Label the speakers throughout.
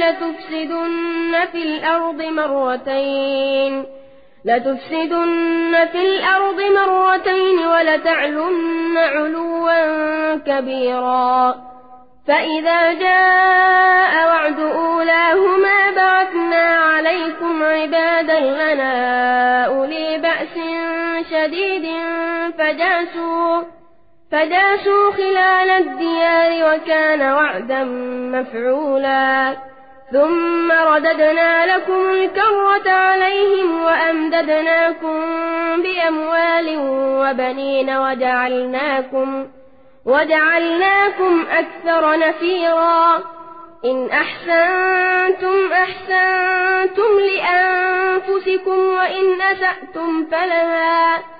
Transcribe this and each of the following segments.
Speaker 1: لتفسدن في الأرض مرتين. لتفسدن في الأرض مرتين ولتعلن علوا كبيرا. فإذا جاء وعد أولاهما بعثنا عليكم عبادا لنا أولي بأس شديد فجاسوا فجاسوا خلال الديار وكان وعدا مفعولا. ثم رددنا لكم الكرة عليهم وأمددناكم بأموال وبنين وجعلناكم وجعلناكم أكثر نفيرا. إن أحسنتم أحسنتم لأنفسكم وإن أسأتم فلها.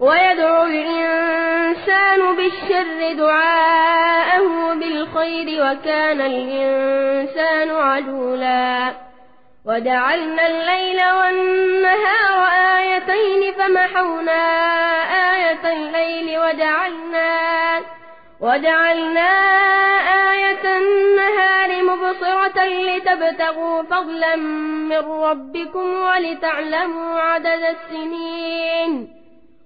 Speaker 1: ويدعو الإنسان بالشر دعاءه بالخير وكان الإنسان عجولا. وجعلنا الليل والنهار آيتين فمحونا آية الليل وجعلنا وجعلنا آية النهار مبصرة لتبتغوا فضلا من ربكم ولتعلموا عدد السنين.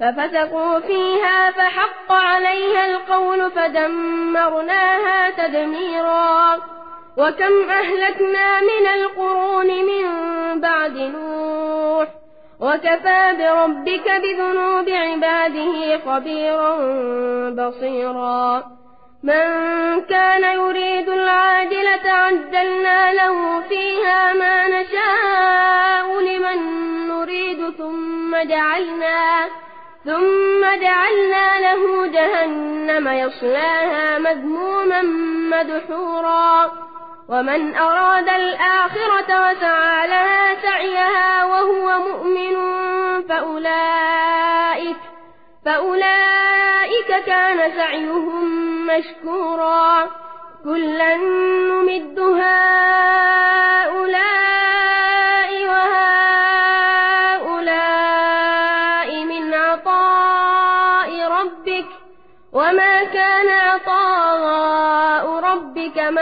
Speaker 1: ففسقوا فيها فحق عليها القول فدمرناها تدميرا. وكم أهلكنا من القرون من بعد نوح. وكفى بربك بذنوب عباده خبيرا بصيرا. من كان يريد العاجلة عجلنا له فيها ما نشاء لمن نريد ثم جعلنا ثم جعلنا له جهنم يصلاها مذموما مدحورا. ومن أراد الآخرة وسعى لها سعيها وهو مؤمن فأولئك فأولئك كان سعيهم مشكورا. كلا نمد هؤلاء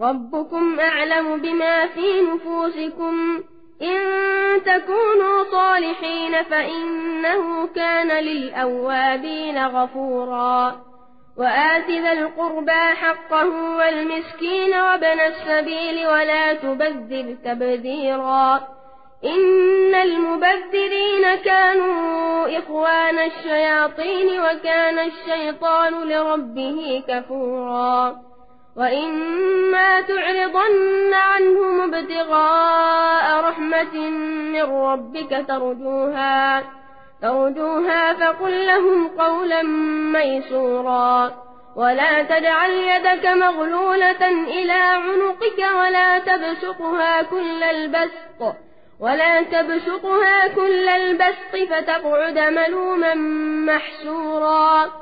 Speaker 1: ربكم أعلم بما في نفوسكم. إن تكونوا صالحين فإنه كان للأوابين غفورا. وآت ذا القربى حقه والمسكين وابن السبيل ولا تبذر تبذيرا. إن المبذرين كانوا إخوان الشياطين وكان الشيطان لربه كفورا. وإما تعرضن عنهم ابتغاء رحمة من ربك ترجوها ترجوها فقل لهم قولا ميسورا. ولا تجعل يدك مغلولة إلى عنقك ولا تبسطها كل البسط ولا تبسطها كل البسط فتقعد ملوما محسورا.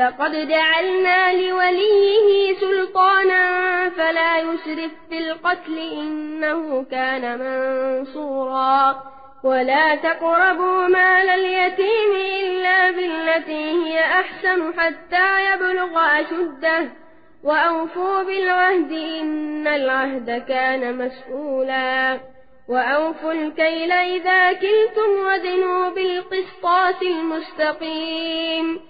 Speaker 1: فقد جعلنا لوليه سلطانا فلا يسرف في القتل إنه كان منصورا. ولا تقربوا مال اليتيم إلا بالتي هي أحسن حتى يبلغ أشده. وأوفوا بالعهد إن العهد كان مسؤولا. وأوفوا الكيل إذا كلتم وزنوا بالقسطاس المستقيم.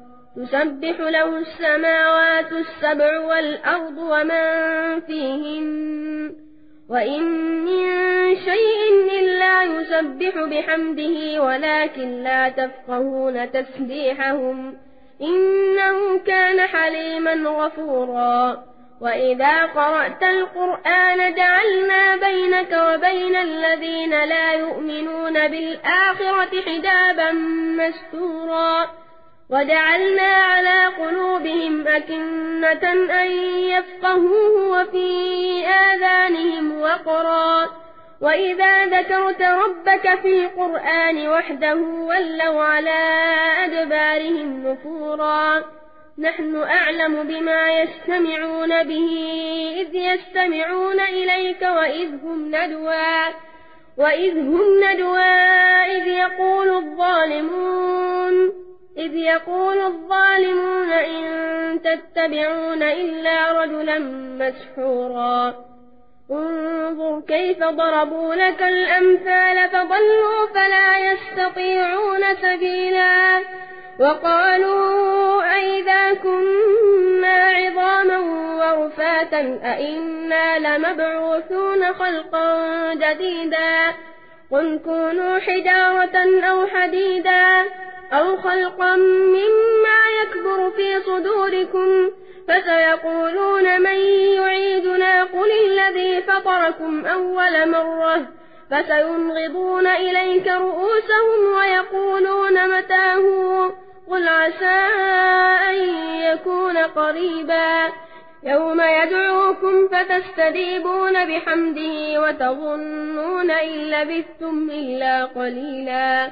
Speaker 1: تسبح له السماوات السبع والأرض ومن فيهن. وإن من شيء إلا يسبح بحمده ولكن لا تفقهون تسبيحهم. إنه كان حليما غفورا. وإذا قرأت القرآن جعلنا بينك وبين الذين لا يؤمنون بالآخرة حجابا مستورا. وجعلنا على قلوبهم أكنة أن يفقهوه وفي آذانهم وقرا. وإذا ذكرت ربك في القرآن وحده ولوا على أدبارهم نفورا. نحن أعلم بما يستمعون به إذ يستمعون إليك وإذ هم ندوى. وإذ هم ندوى إذ يقول الظالمون. إذ يقول الظالمون إن تتبعون إلا رجلا مسحورا. انظر كيف ضربوا لك الأمثال فضلوا فلا يستطيعون سبيلا. وقالوا أئذا كنا عظاما ورفاتا أئنا لمبعوثون خلقا جديدا. قل كونوا حجارة أو حديدا. أو خلقا مما يكبر في صدوركم فسيقولون من يعيدنا قل الذي فطركم أول مرة فسينغضون إليك رؤوسهم ويقولون متاه قل عسى أن يكون قريبا يوم يدعوكم فتستجيبون بحمده وتظنون إن لبثتم إلا قليلا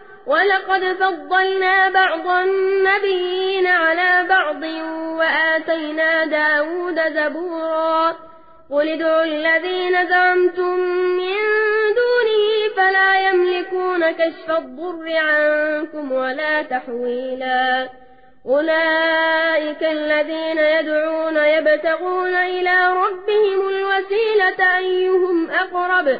Speaker 1: ولقد فضلنا بعض النبيين على بعض وآتينا داود زبورا قل ادعوا الذين زعمتم من دونه فلا يملكون كشف الضر عنكم ولا تحويلا أولئك الذين يدعون يبتغون إلى ربهم الوسيلة أيهم أقرب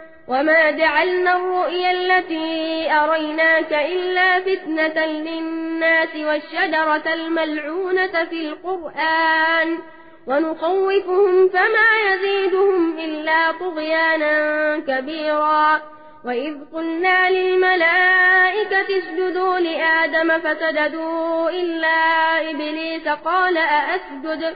Speaker 1: وما جعلنا الرؤيا التي أريناك إلا فتنة للناس والشجرة الملعونة في القرآن ونخوفهم فما يزيدهم إلا طغيانا كبيرا وإذ قلنا للملائكة اسجدوا لآدم فسجدوا إلا إبليس قال أأسجد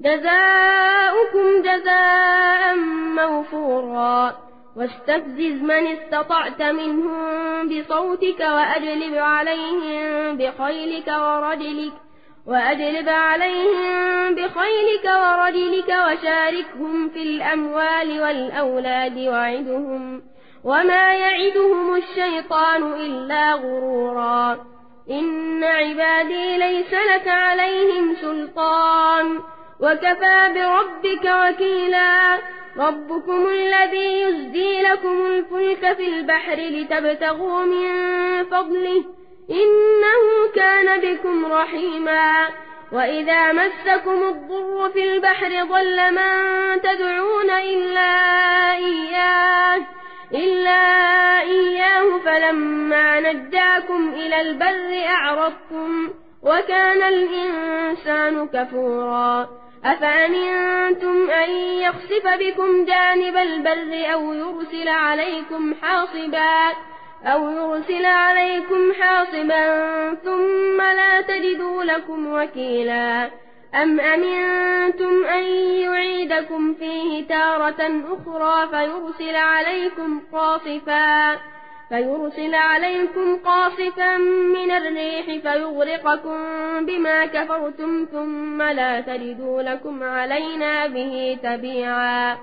Speaker 1: جزاؤكم جزاء موفورا. واستفزز من استطعت منهم بصوتك وأجلب عليهم بخيلك ورجلك وأجلب عليهم بخيلك ورجلك وشاركهم في الأموال والأولاد وعدهم وما يعدهم الشيطان إلا غرورا. إن عبادي ليس لك عليهم سلطان. وكفى بربك وكيلا. ربكم الذي يزدي لكم الفلك في البحر لتبتغوا من فضله. إنه كان بكم رحيما. وإذا مسكم الضر في البحر ضل من تدعون إلا إياه. إلا إياه فلما نجاكم إلى البر أعرضتم. وكان الإنسان كفورا. أفأمنتم أن يخسف بكم جانب البر أو يرسل عليكم حاصبا أو يرسل عليكم حاصبا ثم لا تجدوا لكم وكيلا أم أمنتم أن يعيدكم فيه تارة أخرى فيرسل عليكم قاصفا فيرسل عليكم قاصفا من الريح فيغرقكم بما كفرتم ثم لا تجدوا لكم علينا به تبيعا.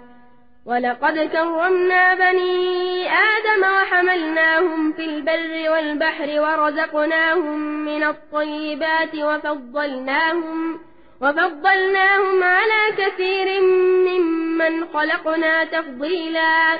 Speaker 1: ولقد كرمنا بني آدم وحملناهم في البر والبحر ورزقناهم من الطيبات وفضلناهم وفضلناهم على كثير ممن خلقنا تفضيلا.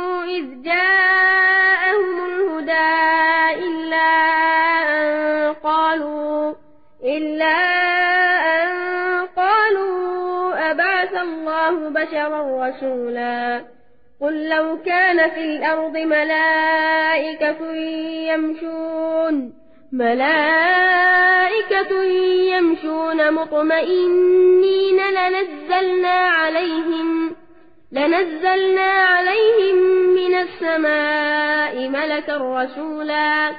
Speaker 1: إذ جاءهم الهدى إلا أن قالوا إلا أن قالوا أبعث الله بشرا رسولا. قل لو كان في الأرض ملائكة يمشون ملائكة يمشون مطمئنين لنزلنا عليهم. لنزلنا عليهم من السماء ملكا رسولا.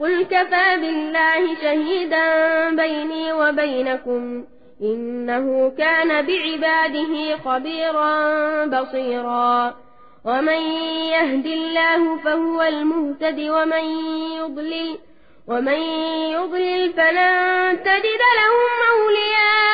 Speaker 1: قل كفى بالله شهيدا بيني وبينكم إنه كان بعباده خبيرا بصيرا. ومن يهد الله فهو المهتد ومن يضلل ومن يضلل فلن تجد لهم أولياء.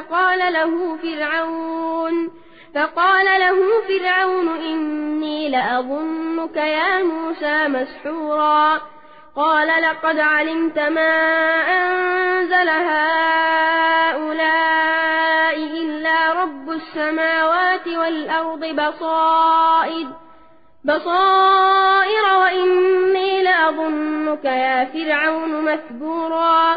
Speaker 1: فقال له فرعون فقال له فرعون إني لأظنك يا موسى مسحورا. قال لقد علمت ما أنزل هؤلاء إلا رب السماوات والأرض بصائر بصائر وإني لأظنك يا فرعون مثبورا.